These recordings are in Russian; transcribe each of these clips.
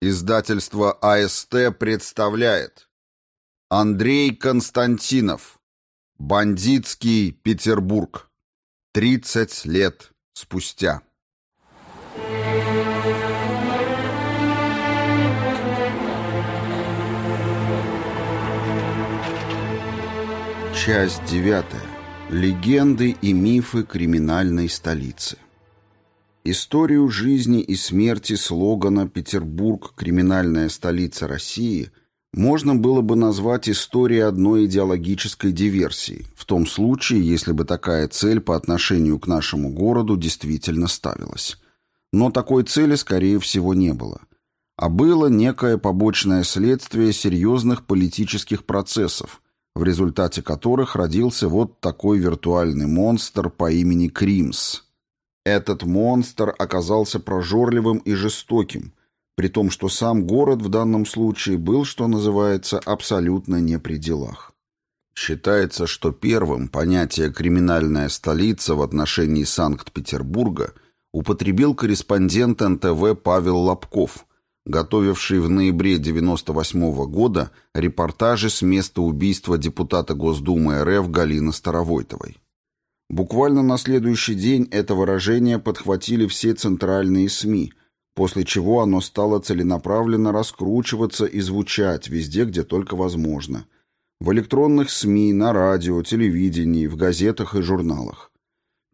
Издательство АСТ представляет. Андрей Константинов. Бандитский Петербург. 30 лет спустя. Часть девятая. Легенды и мифы криминальной столицы Историю жизни и смерти слогана «Петербург – криминальная столица России» можно было бы назвать историей одной идеологической диверсии, в том случае, если бы такая цель по отношению к нашему городу действительно ставилась. Но такой цели, скорее всего, не было. А было некое побочное следствие серьезных политических процессов, в результате которых родился вот такой виртуальный монстр по имени Кримс – этот монстр оказался прожорливым и жестоким, при том, что сам город в данном случае был, что называется, абсолютно не при делах. Считается, что первым понятие «криминальная столица» в отношении Санкт-Петербурга употребил корреспондент НТВ Павел Лобков, готовивший в ноябре 1998 года репортажи с места убийства депутата Госдумы РФ Галины Старовойтовой. Буквально на следующий день это выражение подхватили все центральные СМИ, после чего оно стало целенаправленно раскручиваться и звучать везде, где только возможно. В электронных СМИ, на радио, телевидении, в газетах и журналах.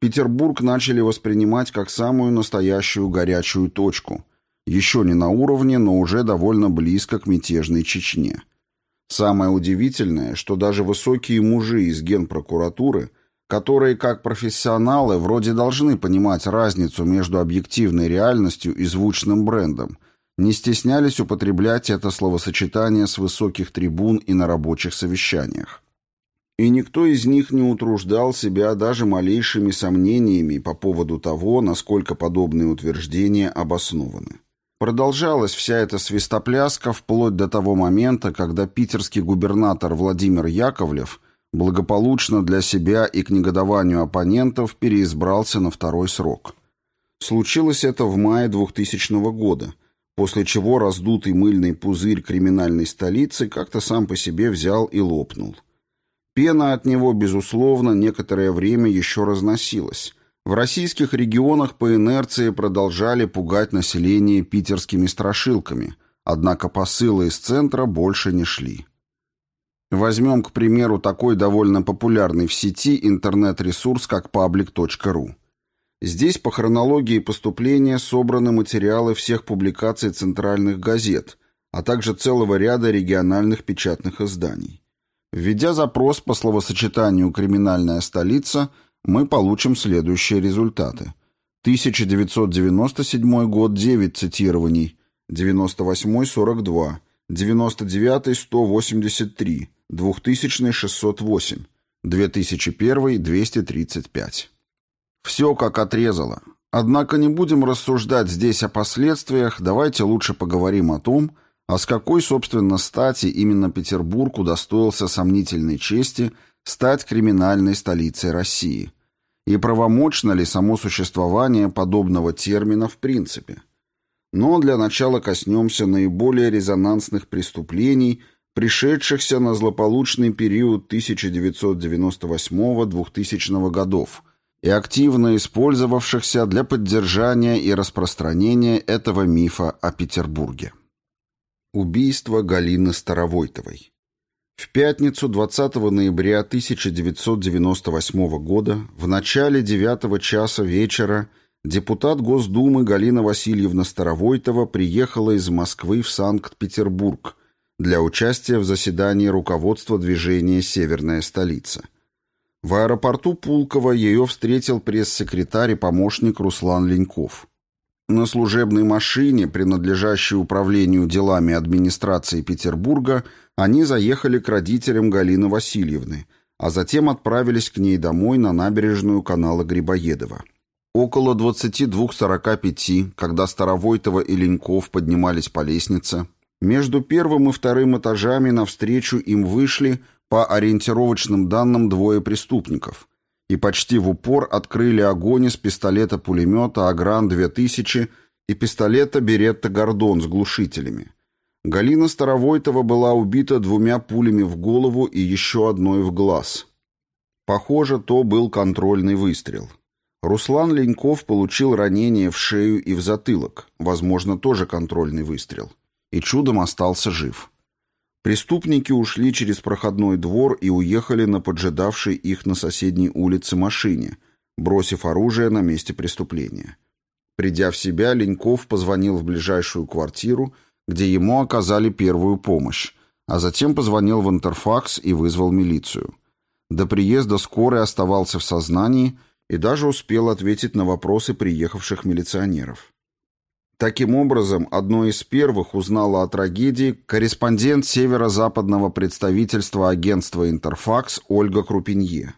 Петербург начали воспринимать как самую настоящую горячую точку. Еще не на уровне, но уже довольно близко к мятежной Чечне. Самое удивительное, что даже высокие мужи из генпрокуратуры – которые, как профессионалы, вроде должны понимать разницу между объективной реальностью и звучным брендом, не стеснялись употреблять это словосочетание с высоких трибун и на рабочих совещаниях. И никто из них не утруждал себя даже малейшими сомнениями по поводу того, насколько подобные утверждения обоснованы. Продолжалась вся эта свистопляска вплоть до того момента, когда питерский губернатор Владимир Яковлев благополучно для себя и к негодованию оппонентов переизбрался на второй срок. Случилось это в мае 2000 года, после чего раздутый мыльный пузырь криминальной столицы как-то сам по себе взял и лопнул. Пена от него, безусловно, некоторое время еще разносилась. В российских регионах по инерции продолжали пугать население питерскими страшилками, однако посылы из центра больше не шли. Возьмем, к примеру, такой довольно популярный в сети интернет-ресурс, как public.ru. Здесь по хронологии поступления собраны материалы всех публикаций центральных газет, а также целого ряда региональных печатных изданий. Введя запрос по словосочетанию «криминальная столица», мы получим следующие результаты. 1997 год – 9 цитирований, 98 – 42, 99 – 183, 2000 – 608, 2001 – 235. Все как отрезало. Однако не будем рассуждать здесь о последствиях, давайте лучше поговорим о том, а с какой, собственно, стати именно Петербург удостоился сомнительной чести стать криминальной столицей России, и правомочно ли само существование подобного термина в принципе. Но для начала коснемся наиболее резонансных преступлений – пришедшихся на злополучный период 1998-2000 годов и активно использовавшихся для поддержания и распространения этого мифа о Петербурге. Убийство Галины Старовойтовой в пятницу 20 ноября 1998 года в начале 9 часа вечера депутат Госдумы Галина Васильевна Старовойтова приехала из Москвы в Санкт-Петербург – для участия в заседании руководства движения «Северная столица». В аэропорту Пулково ее встретил пресс-секретарь и помощник Руслан Леньков. На служебной машине, принадлежащей управлению делами администрации Петербурга, они заехали к родителям Галины Васильевны, а затем отправились к ней домой на набережную канала Грибоедова. Около 22.45, когда Старовойтова и Леньков поднимались по лестнице, между первым и вторым этажами навстречу им вышли по ориентировочным данным двое преступников и почти в упор открыли огонь из пистолета-пулемета «Агран-2000» и пистолета Беретта Гордон с глушителями. Галина Старовойтова была убита двумя пулями в голову и еще одной в глаз. Похоже, то был контрольный выстрел. Руслан Леньков получил ранение в шею и в затылок, возможно, тоже контрольный выстрел, и чудом остался жив. Преступники ушли через проходной двор и уехали на поджидавшей их на соседней улице машине, бросив оружие на месте преступления. Придя в себя, Леньков позвонил в ближайшую квартиру, где ему оказали первую помощь, а затем позвонил в интерфакс и вызвал милицию. До приезда скорой оставался в сознании и даже успел ответить на вопросы приехавших милиционеров. Таким образом, одной из первых узнала о трагедии корреспондент северо-западного представительства агентства «Интерфакс» Ольга Крупинье.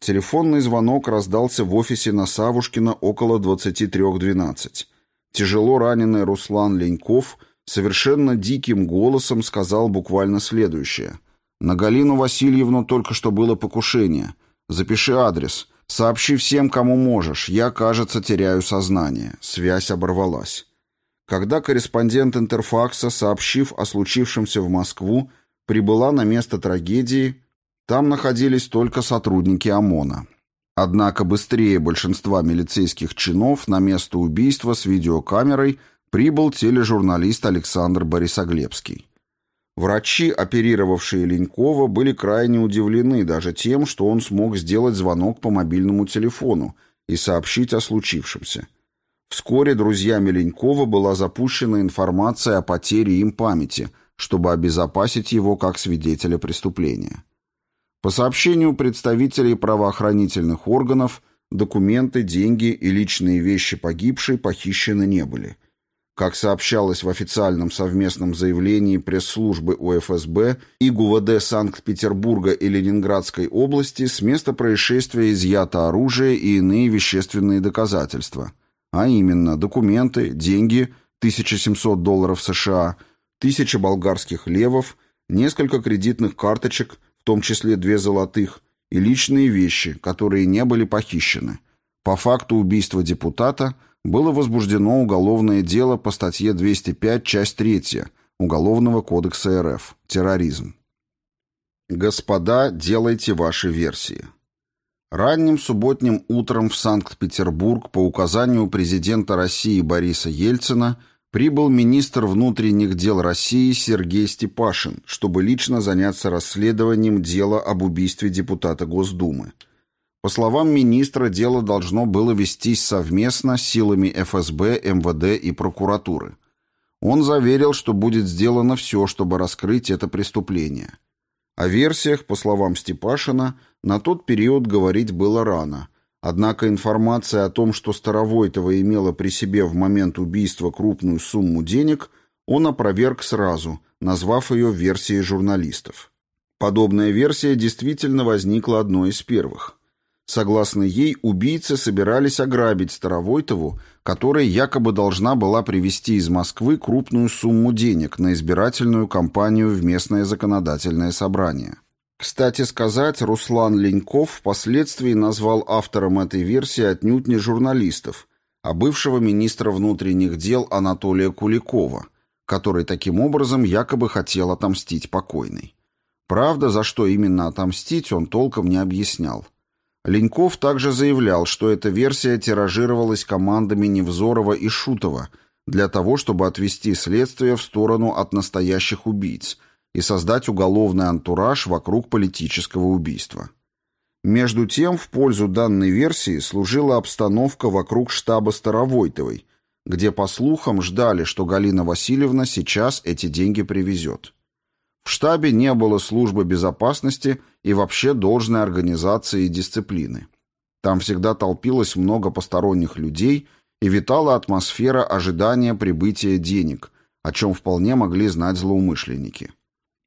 Телефонный звонок раздался в офисе на Савушкина около 23.12. Тяжело раненый Руслан Леньков совершенно диким голосом сказал буквально следующее. «На Галину Васильевну только что было покушение. Запиши адрес. Сообщи всем, кому можешь. Я, кажется, теряю сознание». Связь оборвалась. Когда корреспондент Интерфакса, сообщив о случившемся в Москву, прибыла на место трагедии, там находились только сотрудники ОМОНа. Однако быстрее большинства милицейских чинов на место убийства с видеокамерой прибыл тележурналист Александр Борисоглебский. Врачи, оперировавшие Ленькова, были крайне удивлены даже тем, что он смог сделать звонок по мобильному телефону и сообщить о случившемся – Вскоре друзьями Ленькова была запущена информация о потере им памяти, чтобы обезопасить его как свидетеля преступления. По сообщению представителей правоохранительных органов, документы, деньги и личные вещи погибшей похищены не были. Как сообщалось в официальном совместном заявлении пресс-службы УФСБ и ГУВД Санкт-Петербурга и Ленинградской области, с места происшествия изъято оружие и иные вещественные доказательства – а именно документы, деньги, 1700 долларов США, 1000 болгарских левов, несколько кредитных карточек, в том числе две золотых, и личные вещи, которые не были похищены. По факту убийства депутата было возбуждено уголовное дело по статье 205, часть 3 Уголовного кодекса РФ «Терроризм». Господа, делайте ваши версии. Ранним субботним утром в Санкт-Петербург по указанию президента России Бориса Ельцина прибыл министр внутренних дел России Сергей Степашин, чтобы лично заняться расследованием дела об убийстве депутата Госдумы. По словам министра, дело должно было вестись совместно с силами ФСБ, МВД и прокуратуры. Он заверил, что будет сделано все, чтобы раскрыть это преступление – о версиях, по словам Степашина, на тот период говорить было рано. Однако информация о том, что Старовойтова имела при себе в момент убийства крупную сумму денег, он опроверг сразу, назвав ее версией журналистов. Подобная версия действительно возникла одной из первых. Согласно ей, убийцы собирались ограбить Старовойтову, которая якобы должна была привезти из Москвы крупную сумму денег на избирательную кампанию в местное законодательное собрание. Кстати сказать, Руслан Леньков впоследствии назвал автором этой версии отнюдь не журналистов, а бывшего министра внутренних дел Анатолия Куликова, который таким образом якобы хотел отомстить покойной. Правда, за что именно отомстить, он толком не объяснял. Леньков также заявлял, что эта версия тиражировалась командами Невзорова и Шутова для того, чтобы отвести следствие в сторону от настоящих убийц и создать уголовный антураж вокруг политического убийства. Между тем, в пользу данной версии служила обстановка вокруг штаба Старовойтовой, где, по слухам, ждали, что Галина Васильевна сейчас эти деньги привезет. В штабе не было службы безопасности и вообще должной организации и дисциплины. Там всегда толпилось много посторонних людей и витала атмосфера ожидания прибытия денег, о чем вполне могли знать злоумышленники.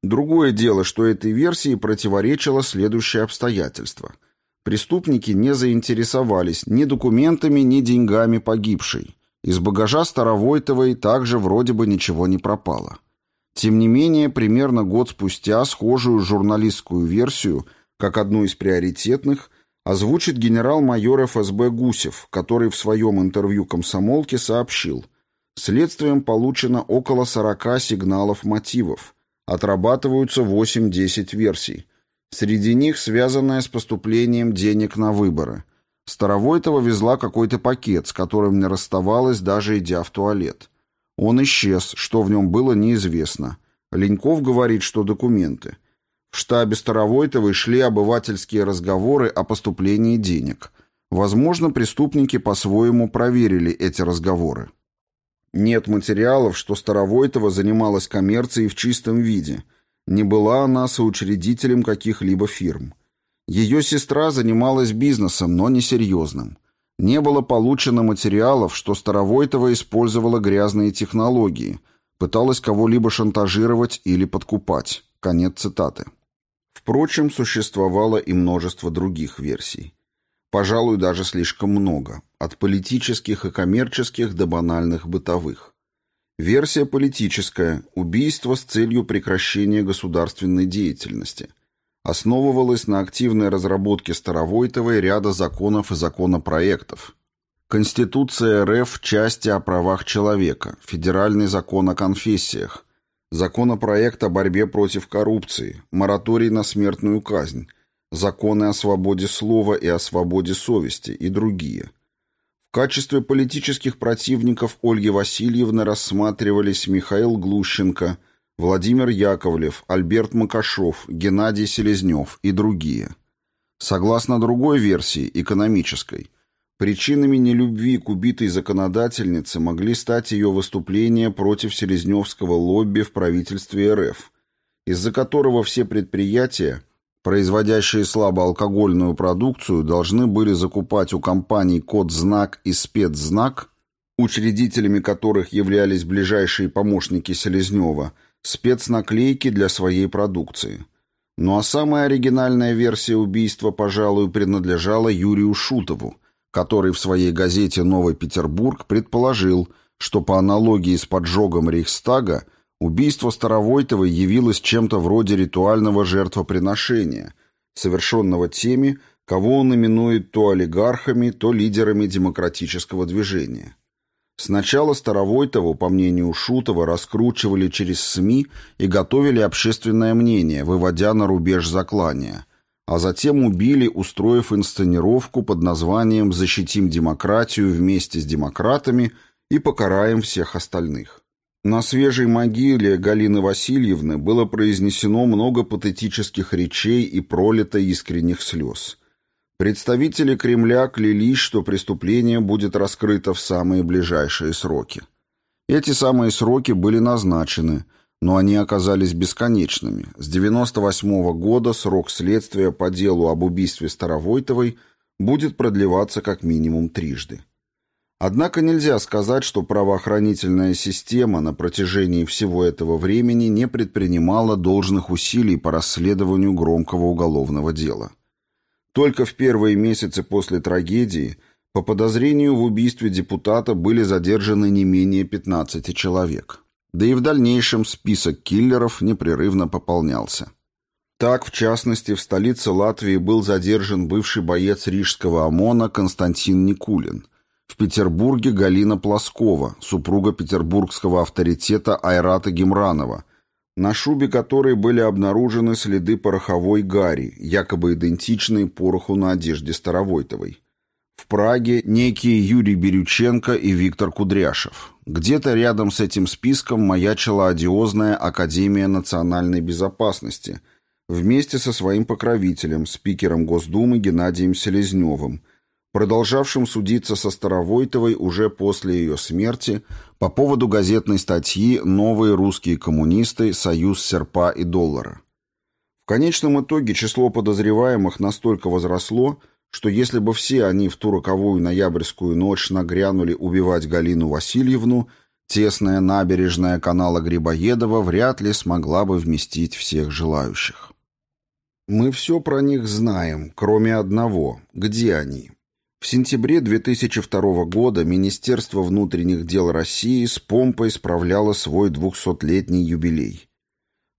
Другое дело, что этой версии противоречило следующее обстоятельство. Преступники не заинтересовались ни документами, ни деньгами погибшей. Из багажа Старовойтовой также вроде бы ничего не пропало. Тем не менее, примерно год спустя схожую журналистскую версию, как одну из приоритетных, озвучит генерал-майор ФСБ Гусев, который в своем интервью «Комсомолке» сообщил, Следствием получено около 40 сигналов мотивов. Отрабатываются 8-10 версий. Среди них связанная с поступлением денег на выборы. Старовойтова везла какой-то пакет, с которым не расставалась, даже идя в туалет. Он исчез, что в нем было неизвестно. Леньков говорит, что документы. В штабе Старовойтовой шли обывательские разговоры о поступлении денег. Возможно, преступники по-своему проверили эти разговоры. Нет материалов, что Старовойтова занималась коммерцией в чистом виде. Не была она соучредителем каких-либо фирм. Ее сестра занималась бизнесом, но несерьезным. Не было получено материалов, что Старовойтова использовала грязные технологии, пыталась кого-либо шантажировать или подкупать. Конец цитаты. Впрочем, существовало и множество других версий. Пожалуй, даже слишком много, от политических и коммерческих до банальных бытовых. Версия политическая – убийство с целью прекращения государственной деятельности. Основывалась на активной разработке Старовойтовой ряда законов и законопроектов. Конституция РФ части о правах человека, Федеральный закон о конфессиях, законопроект о борьбе против коррупции, мораторий на смертную казнь, законы о свободе слова и о свободе совести и другие. В качестве политических противников Ольги Васильевны рассматривались Михаил Глущенко, Владимир Яковлев, Альберт Макашов, Геннадий Селезнев и другие. Согласно другой версии, экономической, причинами нелюбви к убитой законодательнице могли стать ее выступления против селезневского лобби в правительстве РФ, из-за которого все предприятия – производящие слабоалкогольную продукцию, должны были закупать у компаний «Код-знак» и «Спецзнак», учредителями которых являлись ближайшие помощники Селезнева, спецнаклейки для своей продукции. Ну а самая оригинальная версия убийства, пожалуй, принадлежала Юрию Шутову, который в своей газете «Новый Петербург» предположил, что по аналогии с поджогом Рейхстага Убийство Старовойтовой явилось чем-то вроде ритуального жертвоприношения, совершенного теми, кого он именует то олигархами, то лидерами демократического движения. Сначала Старовойтову, по мнению Шутова, раскручивали через СМИ и готовили общественное мнение, выводя на рубеж заклания, а затем убили, устроив инсценировку под названием «Защитим демократию вместе с демократами и покараем всех остальных». На свежей могиле Галины Васильевны было произнесено много патетических речей и пролито искренних слез. Представители Кремля клялись, что преступление будет раскрыто в самые ближайшие сроки. Эти самые сроки были назначены, но они оказались бесконечными. С 98 -го года срок следствия по делу об убийстве Старовойтовой будет продлеваться как минимум трижды. Однако нельзя сказать, что правоохранительная система на протяжении всего этого времени не предпринимала должных усилий по расследованию громкого уголовного дела. Только в первые месяцы после трагедии по подозрению в убийстве депутата были задержаны не менее 15 человек. Да и в дальнейшем список киллеров непрерывно пополнялся. Так, в частности, в столице Латвии был задержан бывший боец рижского ОМОНа Константин Никулин – в Петербурге Галина Плоскова, супруга петербургского авторитета Айрата Гемранова, на шубе которой были обнаружены следы пороховой гари, якобы идентичные пороху на одежде Старовойтовой. В Праге некие Юрий Бирюченко и Виктор Кудряшев. Где-то рядом с этим списком маячила одиозная Академия национальной безопасности вместе со своим покровителем, спикером Госдумы Геннадием Селезневым – продолжавшим судиться со Старовойтовой уже после ее смерти по поводу газетной статьи «Новые русские коммунисты. Союз серпа и доллара». В конечном итоге число подозреваемых настолько возросло, что если бы все они в ту роковую ноябрьскую ночь нагрянули убивать Галину Васильевну, тесная набережная канала Грибоедова вряд ли смогла бы вместить всех желающих. Мы все про них знаем, кроме одного. Где они? В сентябре 2002 года Министерство внутренних дел России с помпой справляло свой 200-летний юбилей.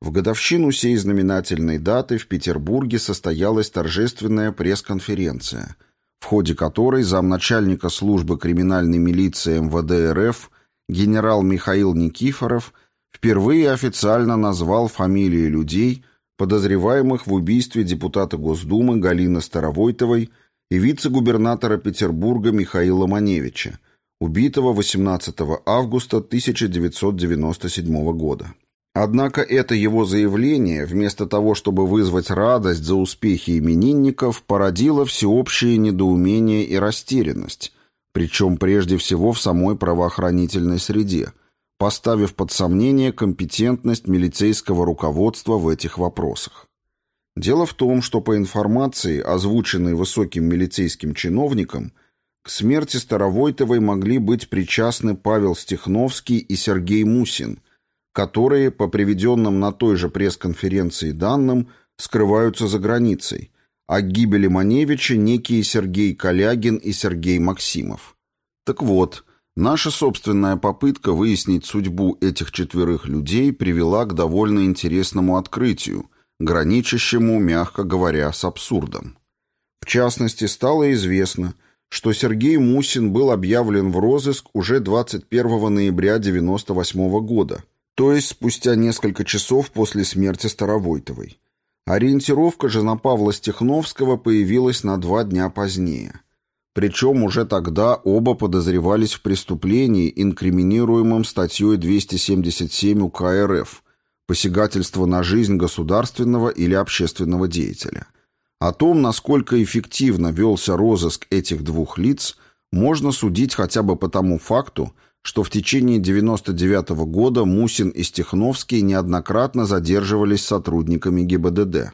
В годовщину сей знаменательной даты в Петербурге состоялась торжественная пресс-конференция, в ходе которой замначальника службы криминальной милиции МВД РФ генерал Михаил Никифоров впервые официально назвал фамилии людей, подозреваемых в убийстве депутата Госдумы Галины Старовойтовой и вице-губернатора Петербурга Михаила Маневича, убитого 18 августа 1997 года. Однако это его заявление, вместо того, чтобы вызвать радость за успехи именинников, породило всеобщее недоумение и растерянность, причем прежде всего в самой правоохранительной среде, поставив под сомнение компетентность милицейского руководства в этих вопросах. Дело в том, что по информации, озвученной высоким милицейским чиновником, к смерти Старовойтовой могли быть причастны Павел Стехновский и Сергей Мусин, которые, по приведенным на той же пресс-конференции данным, скрываются за границей, а к гибели Маневича некие Сергей Калягин и Сергей Максимов. Так вот, наша собственная попытка выяснить судьбу этих четверых людей привела к довольно интересному открытию, граничащему, мягко говоря, с абсурдом. В частности, стало известно, что Сергей Мусин был объявлен в розыск уже 21 ноября 1998 года – то есть спустя несколько часов после смерти Старовойтовой. Ориентировка же на Павла Стехновского появилась на два дня позднее. Причем уже тогда оба подозревались в преступлении, инкриминируемом статьей 277 УК РФ «Посягательство на жизнь государственного или общественного деятеля». О том, насколько эффективно велся розыск этих двух лиц, можно судить хотя бы по тому факту, что в течение 99 -го года Мусин и Стехновский неоднократно задерживались сотрудниками ГИБДД.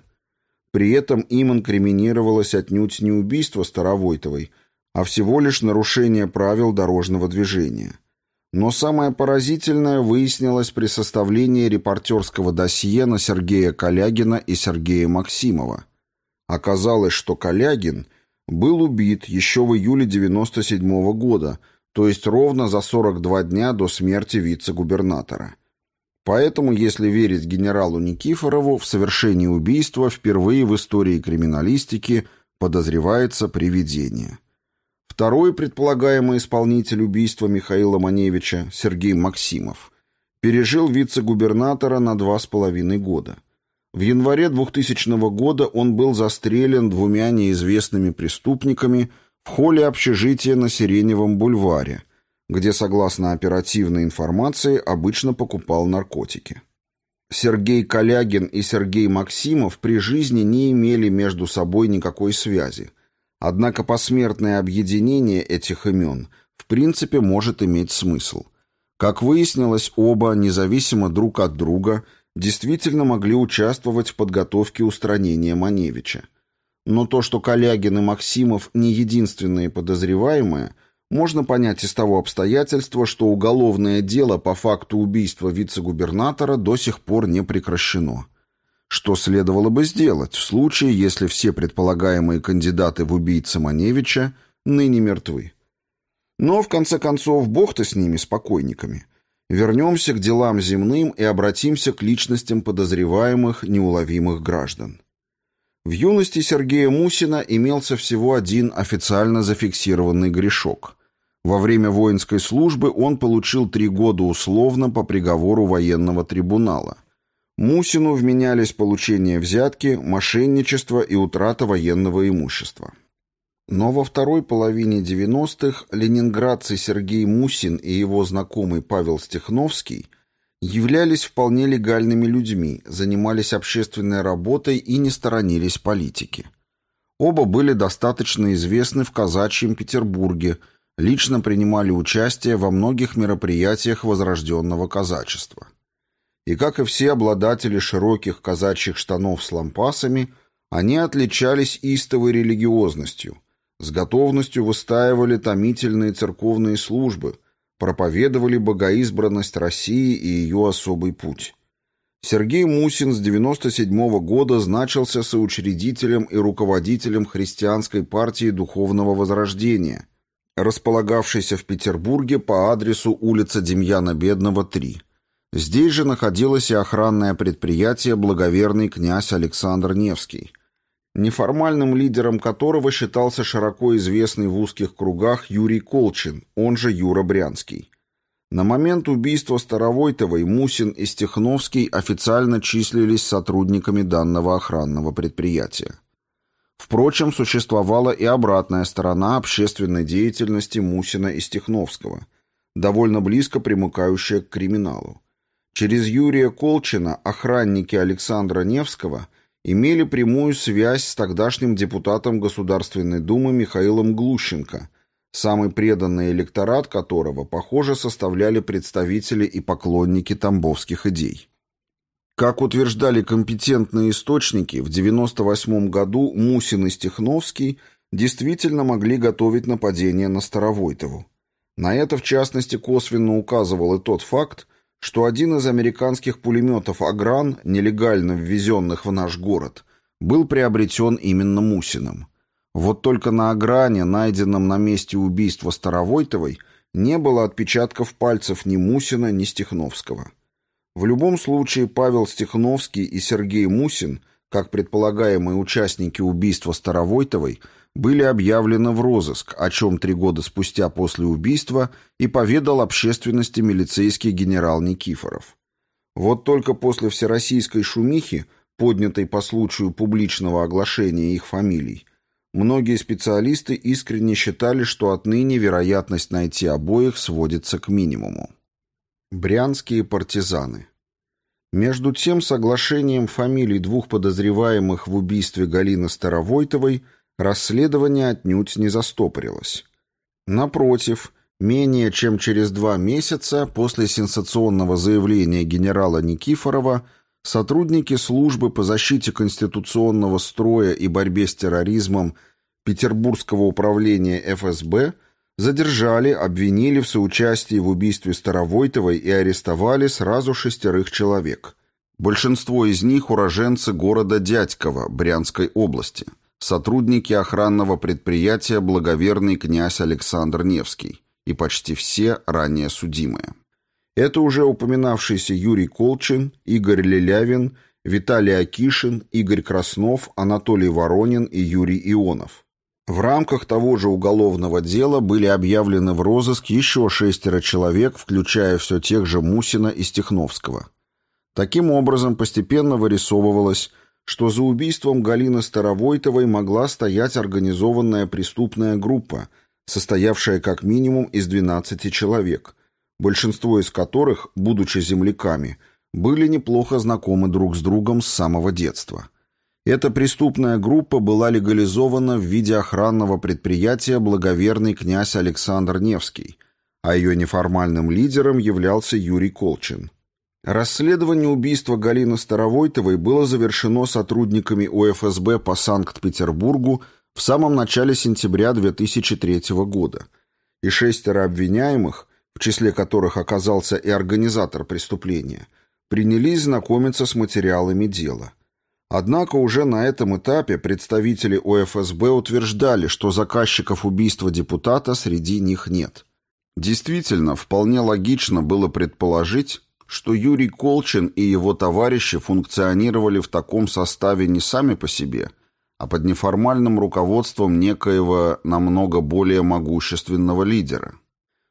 При этом им инкриминировалось отнюдь не убийство Старовойтовой, а всего лишь нарушение правил дорожного движения. Но самое поразительное выяснилось при составлении репортерского досье на Сергея Калягина и Сергея Максимова. Оказалось, что Калягин был убит еще в июле 97 -го года – то есть ровно за 42 дня до смерти вице-губернатора. Поэтому, если верить генералу Никифорову, в совершении убийства впервые в истории криминалистики подозревается привидение. Второй предполагаемый исполнитель убийства Михаила Маневича, Сергей Максимов, пережил вице-губернатора на два с половиной года. В январе 2000 года он был застрелен двумя неизвестными преступниками – в холле общежития на Сиреневом бульваре, где, согласно оперативной информации, обычно покупал наркотики. Сергей Калягин и Сергей Максимов при жизни не имели между собой никакой связи, однако посмертное объединение этих имен в принципе может иметь смысл. Как выяснилось, оба, независимо друг от друга, действительно могли участвовать в подготовке устранения Маневича. Но то, что Калягин и Максимов не единственные подозреваемые, можно понять из того обстоятельства, что уголовное дело по факту убийства вице-губернатора до сих пор не прекращено. Что следовало бы сделать в случае, если все предполагаемые кандидаты в убийцы Маневича ныне мертвы? Но, в конце концов, бог-то с ними, спокойниками. Вернемся к делам земным и обратимся к личностям подозреваемых неуловимых граждан. В юности Сергея Мусина имелся всего один официально зафиксированный грешок. Во время воинской службы он получил три года условно по приговору военного трибунала. Мусину вменялись получение взятки, мошенничество и утрата военного имущества. Но во второй половине 90-х ленинградцы Сергей Мусин и его знакомый Павел Стехновский – являлись вполне легальными людьми, занимались общественной работой и не сторонились политики. Оба были достаточно известны в казачьем Петербурге, лично принимали участие во многих мероприятиях возрожденного казачества. И как и все обладатели широких казачьих штанов с лампасами, они отличались истовой религиозностью, с готовностью выстаивали томительные церковные службы – проповедовали богоизбранность России и ее особый путь. Сергей Мусин с 97 года значился соучредителем и руководителем христианской партии Духовного Возрождения, располагавшейся в Петербурге по адресу улица Демьяна Бедного, 3. Здесь же находилось и охранное предприятие «Благоверный князь Александр Невский», неформальным лидером которого считался широко известный в узких кругах Юрий Колчин, он же Юра Брянский. На момент убийства Старовойтовой Мусин и Стехновский официально числились сотрудниками данного охранного предприятия. Впрочем, существовала и обратная сторона общественной деятельности Мусина и Стехновского, довольно близко примыкающая к криминалу. Через Юрия Колчина охранники Александра Невского имели прямую связь с тогдашним депутатом Государственной Думы Михаилом Глущенко – самый преданный электорат которого, похоже, составляли представители и поклонники тамбовских идей. Как утверждали компетентные источники, в 1998 году Мусин и Стехновский действительно могли готовить нападение на Старовойтову. На это, в частности, косвенно указывал и тот факт, что один из американских пулеметов «Агран», нелегально ввезенных в наш город, был приобретен именно Мусиным. Вот только на огране, найденном на месте убийства Старовойтовой, не было отпечатков пальцев ни Мусина, ни Стехновского. В любом случае Павел Стехновский и Сергей Мусин, как предполагаемые участники убийства Старовойтовой, были объявлены в розыск, о чем три года спустя после убийства и поведал общественности милицейский генерал Никифоров. Вот только после всероссийской шумихи, поднятой по случаю публичного оглашения их фамилий, Многие специалисты искренне считали, что отныне вероятность найти обоих сводится к минимуму. Брянские партизаны. Между тем, соглашением фамилий двух подозреваемых в убийстве Галины Старовойтовой расследование отнюдь не застопорилось. Напротив, менее чем через два месяца после сенсационного заявления генерала Никифорова – Сотрудники службы по защите конституционного строя и борьбе с терроризмом Петербургского управления ФСБ задержали, обвинили в соучастии в убийстве Старовойтовой и арестовали сразу шестерых человек. Большинство из них уроженцы города Дядьково, Брянской области, сотрудники охранного предприятия «Благоверный князь Александр Невский» и почти все ранее судимые. Это уже упоминавшийся Юрий Колчин, Игорь Лелявин, Виталий Акишин, Игорь Краснов, Анатолий Воронин и Юрий Ионов. В рамках того же уголовного дела были объявлены в розыск еще шестеро человек, включая все тех же Мусина и Стехновского. Таким образом, постепенно вырисовывалось, что за убийством Галины Старовойтовой могла стоять организованная преступная группа, состоявшая как минимум из 12 человек – большинство из которых, будучи земляками, были неплохо знакомы друг с другом с самого детства. Эта преступная группа была легализована в виде охранного предприятия «Благоверный князь Александр Невский», а ее неформальным лидером являлся Юрий Колчин. Расследование убийства Галины Старовойтовой было завершено сотрудниками УФСБ по Санкт-Петербургу в самом начале сентября 2003 года, и шестеро обвиняемых, в числе которых оказался и организатор преступления, принялись знакомиться с материалами дела. Однако уже на этом этапе представители ОФСБ утверждали, что заказчиков убийства депутата среди них нет. Действительно, вполне логично было предположить, что Юрий Колчин и его товарищи функционировали в таком составе не сами по себе, а под неформальным руководством некоего намного более могущественного лидера.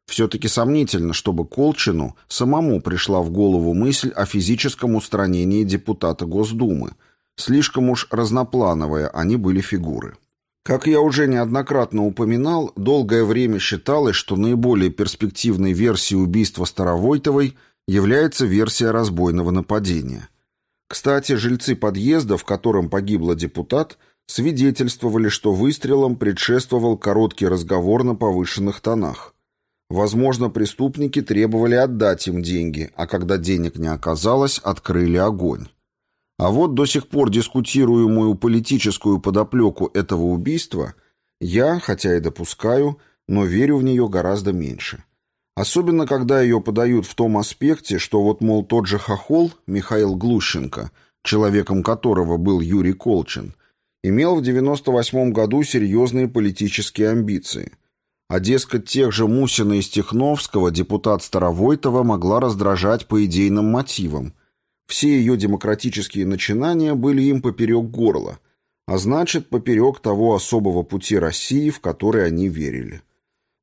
Все-таки сомнительно, чтобы Колчину самому пришла в голову мысль о физическом устранении депутата Госдумы. Слишком уж разноплановые они были фигуры. Как я уже неоднократно упоминал, долгое время считалось, что наиболее перспективной версией убийства Старовойтовой является версия разбойного нападения. Кстати, жильцы подъезда, в котором погибла депутат, свидетельствовали, что выстрелом предшествовал короткий разговор на повышенных тонах – Возможно, преступники требовали отдать им деньги, а когда денег не оказалось, открыли огонь. А вот до сих пор дискутируемую политическую подоплеку этого убийства я, хотя и допускаю, но верю в нее гораздо меньше. Особенно, когда ее подают в том аспекте, что вот, мол, тот же хохол Михаил Глущенко, человеком которого был Юрий Колчин, имел в 98 году серьезные политические амбиции – а дескать, тех же Мусина и Стехновского депутат Старовойтова могла раздражать по идейным мотивам. Все ее демократические начинания были им поперек горла, а значит, поперек того особого пути России, в который они верили.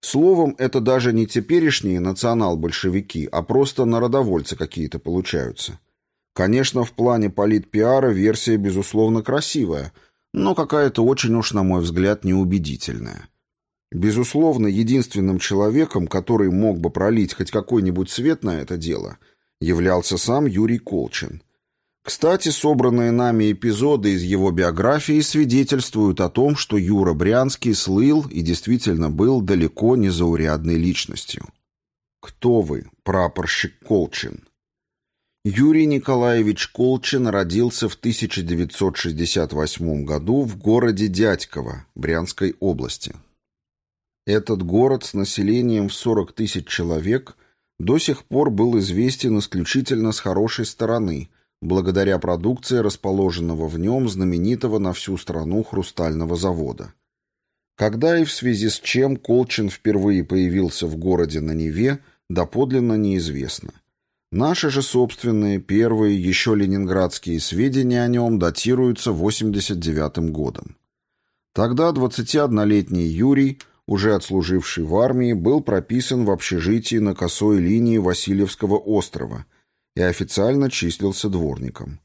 Словом, это даже не теперешние национал-большевики, а просто народовольцы какие-то получаются. Конечно, в плане политпиара версия, безусловно, красивая, но какая-то очень уж, на мой взгляд, неубедительная. Безусловно, единственным человеком, который мог бы пролить хоть какой-нибудь свет на это дело, являлся сам Юрий Колчин. Кстати, собранные нами эпизоды из его биографии свидетельствуют о том, что Юра Брянский слыл и действительно был далеко не заурядной личностью. Кто вы, прапорщик Колчин? Юрий Николаевич Колчин родился в 1968 году в городе Дядьково, Брянской области. Этот город с населением в 40 тысяч человек до сих пор был известен исключительно с хорошей стороны, благодаря продукции расположенного в нем знаменитого на всю страну хрустального завода. Когда и в связи с чем Колчин впервые появился в городе на Неве, доподлинно неизвестно. Наши же собственные первые, еще ленинградские сведения о нем датируются 89 годом. Тогда 21-летний Юрий уже отслуживший в армии, был прописан в общежитии на косой линии Васильевского острова и официально числился дворником.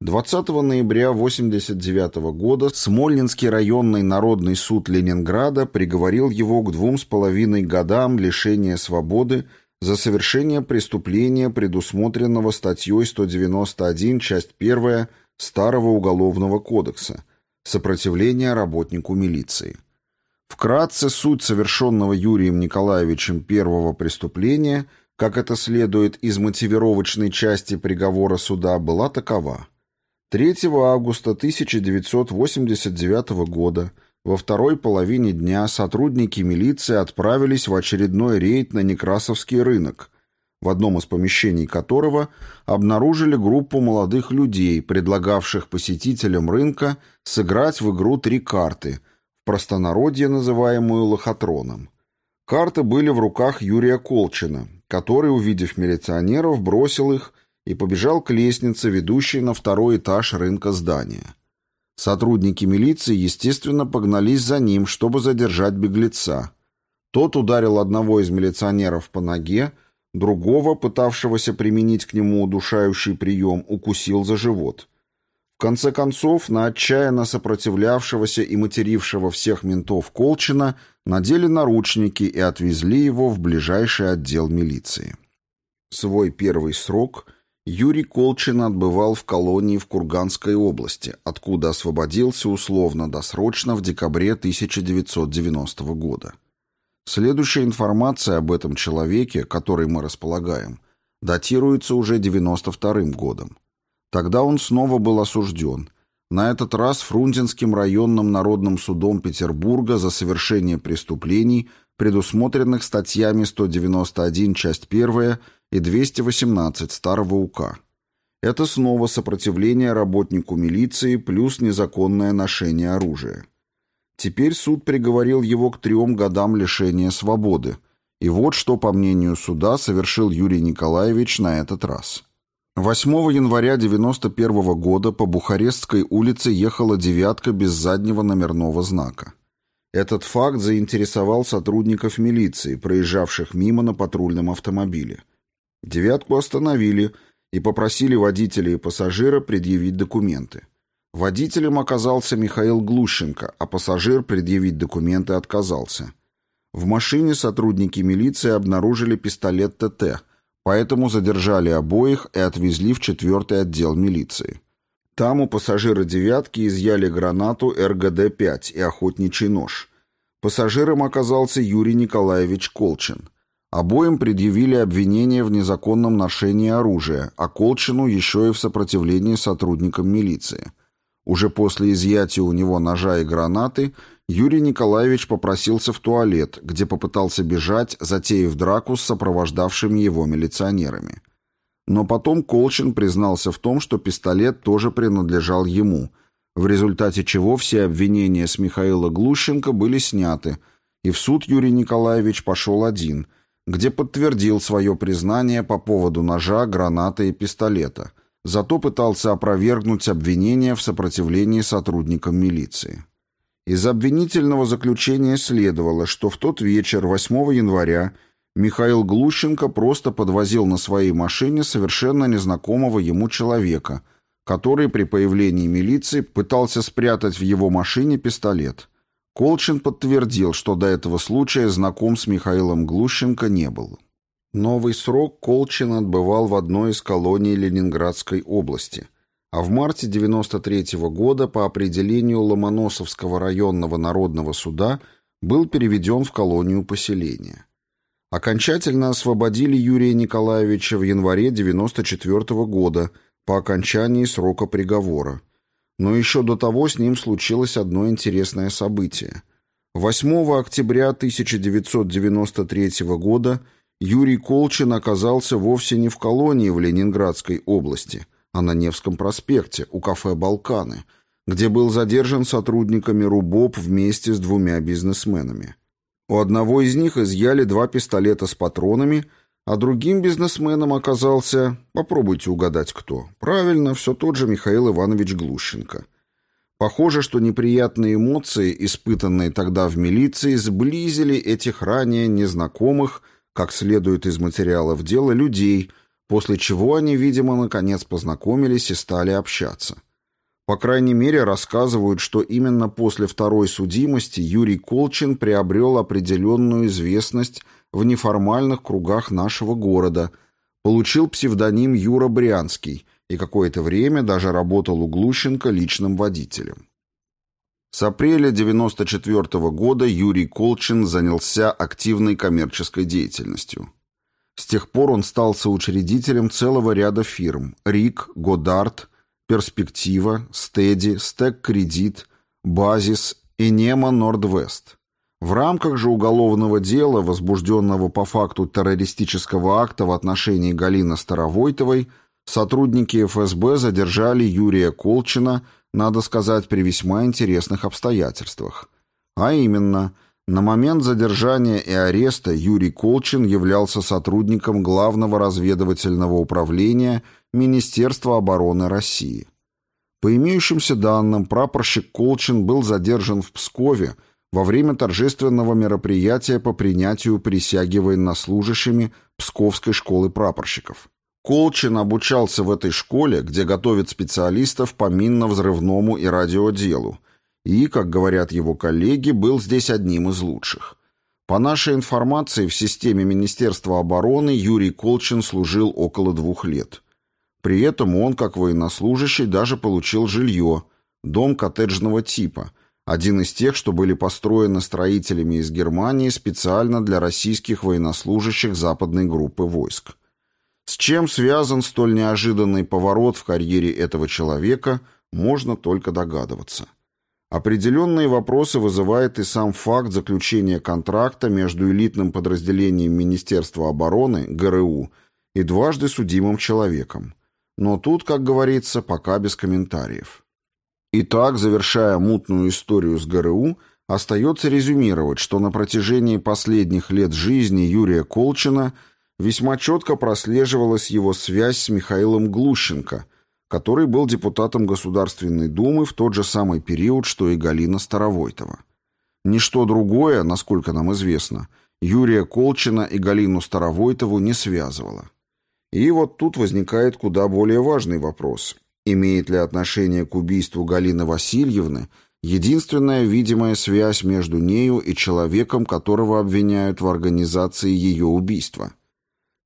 20 ноября 1989 года Смольнинский районный народный суд Ленинграда приговорил его к двум с половиной годам лишения свободы за совершение преступления, предусмотренного статьей 191, часть 1 Старого Уголовного кодекса «Сопротивление работнику милиции». Вкратце суть совершенного Юрием Николаевичем первого преступления, как это следует из мотивировочной части приговора суда, была такова. 3 августа 1989 года во второй половине дня сотрудники милиции отправились в очередной рейд на Некрасовский рынок, в одном из помещений которого обнаружили группу молодых людей, предлагавших посетителям рынка сыграть в игру «Три карты», простонародье называемую лохотроном. Карты были в руках Юрия Колчина, который, увидев милиционеров, бросил их и побежал к лестнице, ведущей на второй этаж рынка здания. Сотрудники милиции, естественно, погнались за ним, чтобы задержать беглеца. Тот ударил одного из милиционеров по ноге, другого, пытавшегося применить к нему удушающий прием, укусил за живот – в конце концов, на отчаянно сопротивлявшегося и матерившего всех ментов Колчина надели наручники и отвезли его в ближайший отдел милиции. Свой первый срок Юрий Колчин отбывал в колонии в Курганской области, откуда освободился условно-досрочно в декабре 1990 года. Следующая информация об этом человеке, которой мы располагаем, датируется уже 92 годом. Тогда он снова был осужден. На этот раз Фрунзенским районным народным судом Петербурга за совершение преступлений, предусмотренных статьями 191 часть 1 и 218 Старого УК. Это снова сопротивление работнику милиции плюс незаконное ношение оружия. Теперь суд приговорил его к трем годам лишения свободы. И вот что, по мнению суда, совершил Юрий Николаевич на этот раз. 8 января 91 года по Бухарестской улице ехала «девятка» без заднего номерного знака. Этот факт заинтересовал сотрудников милиции, проезжавших мимо на патрульном автомобиле. «девятку» остановили и попросили водителя и пассажира предъявить документы. Водителем оказался Михаил Глущенко, а пассажир предъявить документы отказался. В машине сотрудники милиции обнаружили пистолет ТТ – Поэтому задержали обоих и отвезли в четвертый отдел милиции. Там у пассажира «девятки» изъяли гранату РГД-5 и охотничий нож. Пассажиром оказался Юрий Николаевич Колчин. Обоим предъявили обвинение в незаконном ношении оружия, а Колчину еще и в сопротивлении сотрудникам милиции. Уже после изъятия у него ножа и гранаты – Юрий Николаевич попросился в туалет, где попытался бежать, затеяв драку с сопровождавшими его милиционерами. Но потом Колчин признался в том, что пистолет тоже принадлежал ему, в результате чего все обвинения с Михаила Глущенко были сняты, и в суд Юрий Николаевич пошел один, где подтвердил свое признание по поводу ножа, гранаты и пистолета, зато пытался опровергнуть обвинения в сопротивлении сотрудникам милиции. Из обвинительного заключения следовало, что в тот вечер, 8 января, Михаил Глущенко просто подвозил на своей машине совершенно незнакомого ему человека, который при появлении милиции пытался спрятать в его машине пистолет. Колчин подтвердил, что до этого случая знаком с Михаилом Глущенко не был. Новый срок Колчин отбывал в одной из колоний Ленинградской области – а в марте 93 -го года по определению Ломоносовского районного народного суда был переведен в колонию поселения. Окончательно освободили Юрия Николаевича в январе 94 -го года по окончании срока приговора. Но еще до того с ним случилось одно интересное событие. 8 октября 1993 года Юрий Колчин оказался вовсе не в колонии в Ленинградской области – а на Невском проспекте, у кафе «Балканы», где был задержан сотрудниками РУБОП вместе с двумя бизнесменами. У одного из них изъяли два пистолета с патронами, а другим бизнесменом оказался, попробуйте угадать кто, правильно, все тот же Михаил Иванович Глущенко. Похоже, что неприятные эмоции, испытанные тогда в милиции, сблизили этих ранее незнакомых, как следует из материалов дела, людей – после чего они, видимо, наконец познакомились и стали общаться. По крайней мере, рассказывают, что именно после второй судимости Юрий Колчин приобрел определенную известность в неформальных кругах нашего города, получил псевдоним Юра Брянский и какое-то время даже работал у Глущенко личным водителем. С апреля 1994 -го года Юрий Колчин занялся активной коммерческой деятельностью. С тех пор он стал соучредителем целого ряда фирм «Рик», «Годард», «Перспектива», «Стеди», «Стек Кредит», «Базис» и «Нема Нордвест». В рамках же уголовного дела, возбужденного по факту террористического акта в отношении Галины Старовойтовой, сотрудники ФСБ задержали Юрия Колчина, надо сказать, при весьма интересных обстоятельствах. А именно – на момент задержания и ареста Юрий Колчин являлся сотрудником Главного разведывательного управления Министерства обороны России. По имеющимся данным, прапорщик Колчин был задержан в Пскове во время торжественного мероприятия по принятию присяги военнослужащими Псковской школы прапорщиков. Колчин обучался в этой школе, где готовят специалистов по минно-взрывному и радиоделу, и, как говорят его коллеги, был здесь одним из лучших. По нашей информации, в системе Министерства обороны Юрий Колчин служил около двух лет. При этом он, как военнослужащий, даже получил жилье, дом коттеджного типа, один из тех, что были построены строителями из Германии специально для российских военнослужащих западной группы войск. С чем связан столь неожиданный поворот в карьере этого человека, можно только догадываться. Определенные вопросы вызывает и сам факт заключения контракта между элитным подразделением Министерства обороны, ГРУ, и дважды судимым человеком. Но тут, как говорится, пока без комментариев. Итак, завершая мутную историю с ГРУ, остается резюмировать, что на протяжении последних лет жизни Юрия Колчина весьма четко прослеживалась его связь с Михаилом Глущенко – который был депутатом Государственной Думы в тот же самый период, что и Галина Старовойтова. Ничто другое, насколько нам известно, Юрия Колчина и Галину Старовойтову не связывало. И вот тут возникает куда более важный вопрос. Имеет ли отношение к убийству Галины Васильевны единственная видимая связь между нею и человеком, которого обвиняют в организации ее убийства –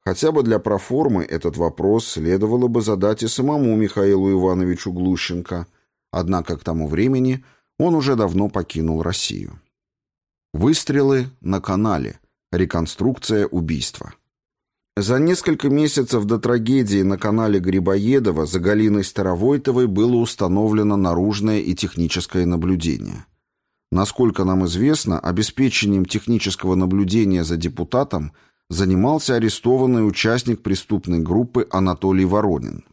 Хотя бы для проформы этот вопрос следовало бы задать и самому Михаилу Ивановичу Глущенко, однако к тому времени он уже давно покинул Россию. Выстрелы на канале. Реконструкция убийства. За несколько месяцев до трагедии на канале Грибоедова за Галиной Старовойтовой было установлено наружное и техническое наблюдение. Насколько нам известно, обеспечением технического наблюдения за депутатом – занимался арестованный участник преступной группы Анатолий Воронин.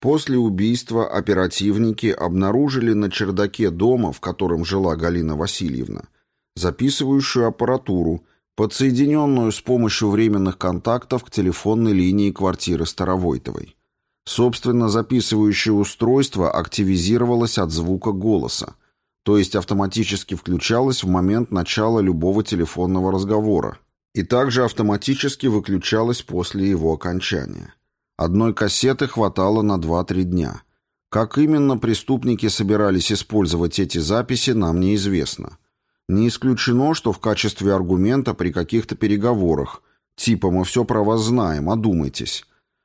После убийства оперативники обнаружили на чердаке дома, в котором жила Галина Васильевна, записывающую аппаратуру, подсоединенную с помощью временных контактов к телефонной линии квартиры Старовойтовой. Собственно, записывающее устройство активизировалось от звука голоса. то есть автоматически включалась в момент начала любого телефонного разговора и также автоматически выключалась после его окончания. Одной кассеты хватало на 2-3 дня. Как именно преступники собирались использовать эти записи, нам неизвестно. Не исключено, что в качестве аргумента при каких-то переговорах, типа «мы все про вас знаем, одумайтесь».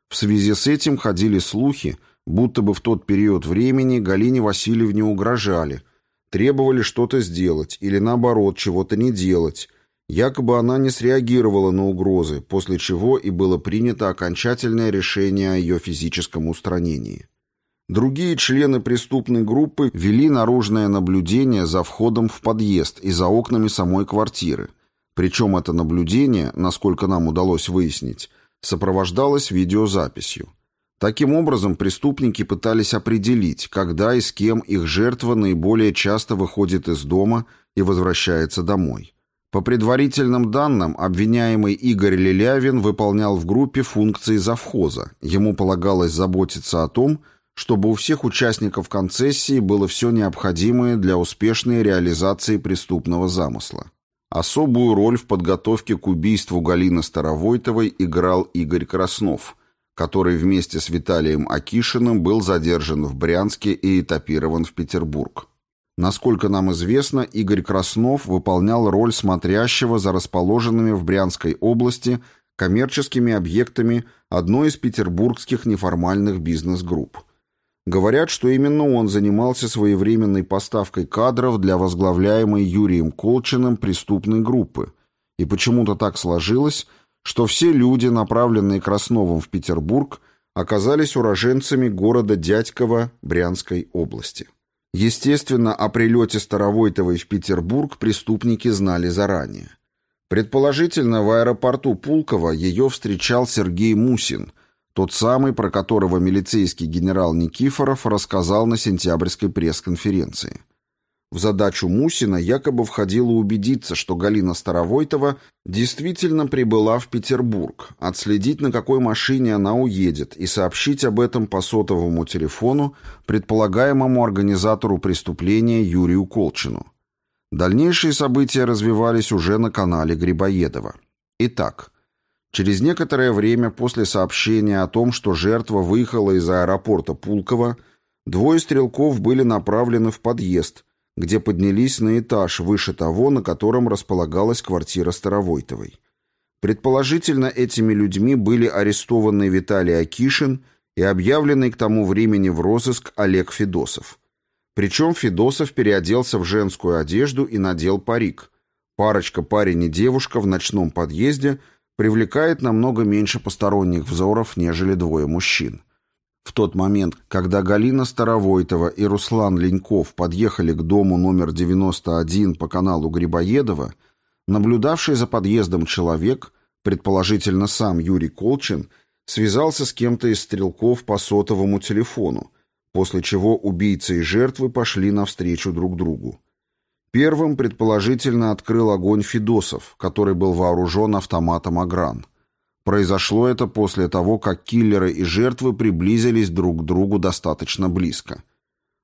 В связи с этим ходили слухи, будто бы в тот период времени Галине Васильевне угрожали, требовали что-то сделать или наоборот чего-то не делать. Якобы она не среагировала на угрозы, после чего и было принято окончательное решение о ее физическом устранении. Другие члены преступной группы вели наружное наблюдение за входом в подъезд и за окнами самой квартиры. Причем это наблюдение, насколько нам удалось выяснить, сопровождалось видеозаписью. Таким образом, преступники пытались определить, когда и с кем их жертва наиболее часто выходит из дома и возвращается домой. По предварительным данным, обвиняемый Игорь Лилявин выполнял в группе функции завхоза. Ему полагалось заботиться о том, чтобы у всех участников концессии было все необходимое для успешной реализации преступного замысла. Особую роль в подготовке к убийству Галины Старовойтовой играл Игорь Краснов, который вместе с Виталием Акишиным был задержан в Брянске и этапирован в Петербург. Насколько нам известно, Игорь Краснов выполнял роль смотрящего за расположенными в Брянской области коммерческими объектами одной из петербургских неформальных бизнес-групп. Говорят, что именно он занимался своевременной поставкой кадров для возглавляемой Юрием Колчиным преступной группы. И почему-то так сложилось, что все люди, направленные Красновым в Петербург, оказались уроженцами города Дядьково Брянской области. Естественно, о прилете Старовойтовой в Петербург преступники знали заранее. Предположительно, в аэропорту Пулково ее встречал Сергей Мусин – тот самый, про которого милицейский генерал Никифоров рассказал на сентябрьской пресс-конференции. В задачу Мусина якобы входило убедиться, что Галина Старовойтова действительно прибыла в Петербург, отследить, на какой машине она уедет, и сообщить об этом по сотовому телефону предполагаемому организатору преступления Юрию Колчину. Дальнейшие события развивались уже на канале Грибоедова. Итак, Через некоторое время после сообщения о том, что жертва выехала из аэропорта Пулково, двое стрелков были направлены в подъезд, где поднялись на этаж выше того, на котором располагалась квартира Старовойтовой. Предположительно, этими людьми были арестованы Виталий Акишин и объявленный к тому времени в розыск Олег Федосов. Причем Федосов переоделся в женскую одежду и надел парик. Парочка парень и девушка в ночном подъезде – привлекает намного меньше посторонних взоров, нежели двое мужчин. В тот момент, когда Галина Старовойтова и Руслан Леньков подъехали к дому номер 91 по каналу Грибоедова, наблюдавший за подъездом человек, предположительно сам Юрий Колчин, связался с кем-то из стрелков по сотовому телефону, после чего убийцы и жертвы пошли навстречу друг другу. Первым, предположительно, открыл огонь Федосов, который был вооружен автоматом «Агран». Произошло это после того, как киллеры и жертвы приблизились друг к другу достаточно близко.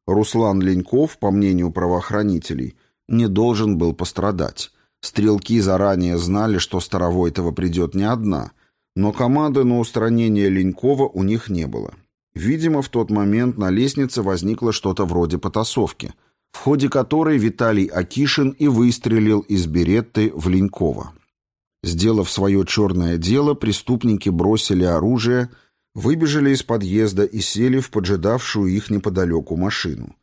Руслан Леньков, по мнению правоохранителей, не должен был пострадать. Стрелки заранее знали, что Старовойтова придет не одна, но команды на устранение Ленькова у них не было. Видимо, в тот момент на лестнице возникло что-то вроде потасовки – в ходе которой Виталий Акишин и выстрелил из беретты в Ленькова. Сделав свое черное дело, преступники бросили оружие, выбежали из подъезда и сели в поджидавшую их неподалеку машину.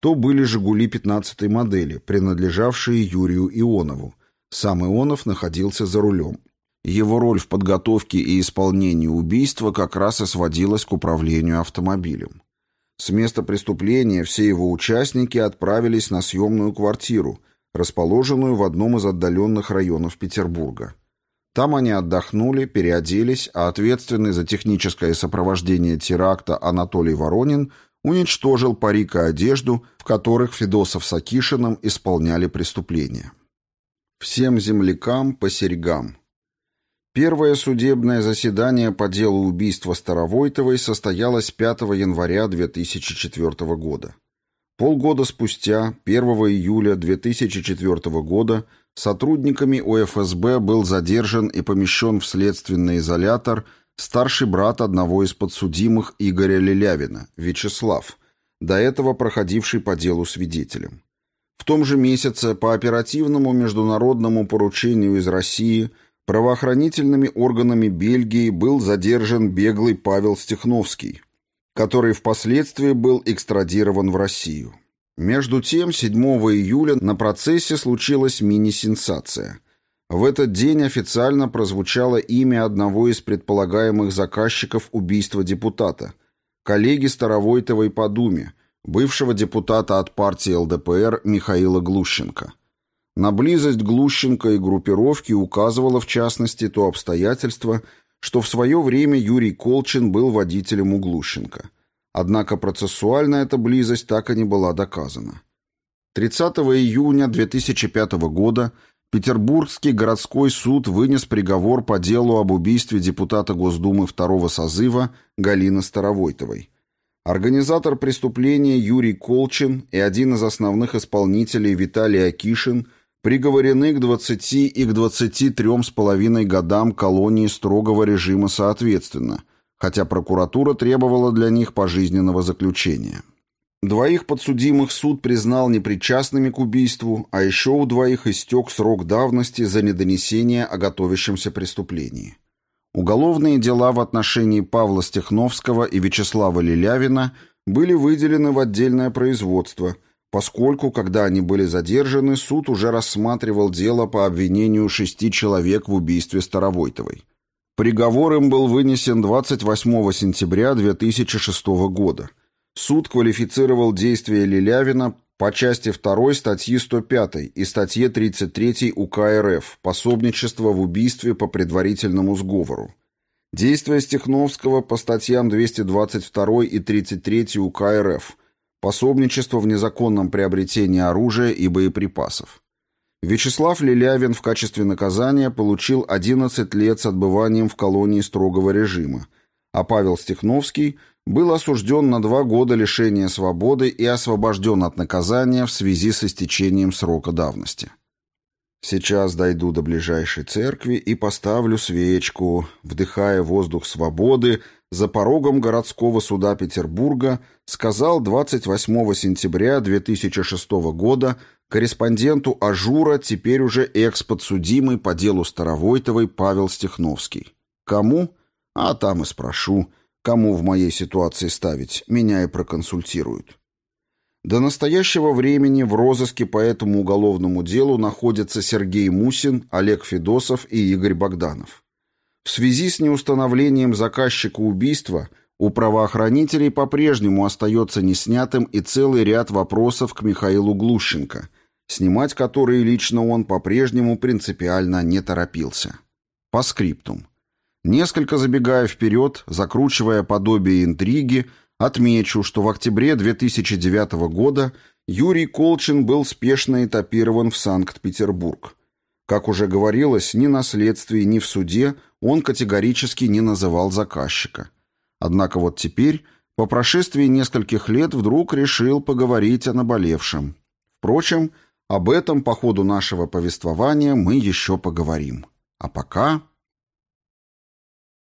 То были «Жигули» 15-й модели, принадлежавшие Юрию Ионову. Сам Ионов находился за рулем. Его роль в подготовке и исполнении убийства как раз и сводилась к управлению автомобилем. С места преступления все его участники отправились на съемную квартиру, расположенную в одном из отдаленных районов Петербурга. Там они отдохнули, переоделись, а ответственный за техническое сопровождение теракта Анатолий Воронин уничтожил парик и одежду, в которых Федосов с Акишиным исполняли преступление. Всем землякам по серьгам. Первое судебное заседание по делу убийства Старовойтовой состоялось 5 января 2004 года. Полгода спустя, 1 июля 2004 года, сотрудниками ОФСБ был задержан и помещен в следственный изолятор старший брат одного из подсудимых Игоря Лелявина, Вячеслав, до этого проходивший по делу свидетелем. В том же месяце по оперативному международному поручению из России правоохранительными органами Бельгии был задержан беглый Павел Стехновский, который впоследствии был экстрадирован в Россию. Между тем, 7 июля на процессе случилась мини-сенсация. В этот день официально прозвучало имя одного из предполагаемых заказчиков убийства депутата, коллеги Старовойтовой по Думе, бывшего депутата от партии ЛДПР Михаила Глущенко. На близость Глущенко и группировки указывало в частности то обстоятельство, что в свое время Юрий Колчин был водителем у Глущенко. Однако процессуально эта близость так и не была доказана. 30 июня 2005 года Петербургский городской суд вынес приговор по делу об убийстве депутата Госдумы второго созыва Галины Старовойтовой. Организатор преступления Юрий Колчин и один из основных исполнителей Виталий Акишин приговорены к 20 и к 23,5 годам колонии строгого режима соответственно, хотя прокуратура требовала для них пожизненного заключения. Двоих подсудимых суд признал непричастными к убийству, а еще у двоих истек срок давности за недонесение о готовящемся преступлении. Уголовные дела в отношении Павла Стехновского и Вячеслава Лилявина были выделены в отдельное производство, поскольку, когда они были задержаны, суд уже рассматривал дело по обвинению шести человек в убийстве Старовойтовой. Приговор им был вынесен 28 сентября 2006 года. Суд квалифицировал действия Лилявина по части 2 статьи 105 и статье 33 УК РФ «Пособничество в убийстве по предварительному сговору». Действия Стехновского по статьям 222 и 33 УК РФ «Пособничество в незаконном приобретении оружия и боеприпасов». Вячеслав Лилявин в качестве наказания получил 11 лет с отбыванием в колонии строгого режима, а Павел Стехновский был осужден на два года лишения свободы и освобожден от наказания в связи с истечением срока давности. Сейчас дойду до ближайшей церкви и поставлю свечку, вдыхая воздух свободы, за порогом городского суда Петербурга сказал 28 сентября 2006 года корреспонденту «Ажура», теперь уже экс-подсудимый по делу Старовойтовой Павел Стехновский. Кому? А там и спрошу. Кому в моей ситуации ставить, меня и проконсультируют. До настоящего времени в розыске по этому уголовному делу находятся Сергей Мусин, Олег Федосов и Игорь Богданов. В связи с неустановлением заказчика убийства у правоохранителей по-прежнему остается неснятым и целый ряд вопросов к Михаилу Глущенко, снимать которые лично он по-прежнему принципиально не торопился. По скриптум. Несколько забегая вперед, закручивая подобие интриги, отмечу, что в октябре 2009 года Юрий Колчин был спешно этапирован в Санкт-Петербург. Как уже говорилось, ни на следствии, ни в суде он категорически не называл заказчика. Однако вот теперь, по прошествии нескольких лет, вдруг решил поговорить о наболевшем. Впрочем, об этом по ходу нашего повествования мы еще поговорим. А пока...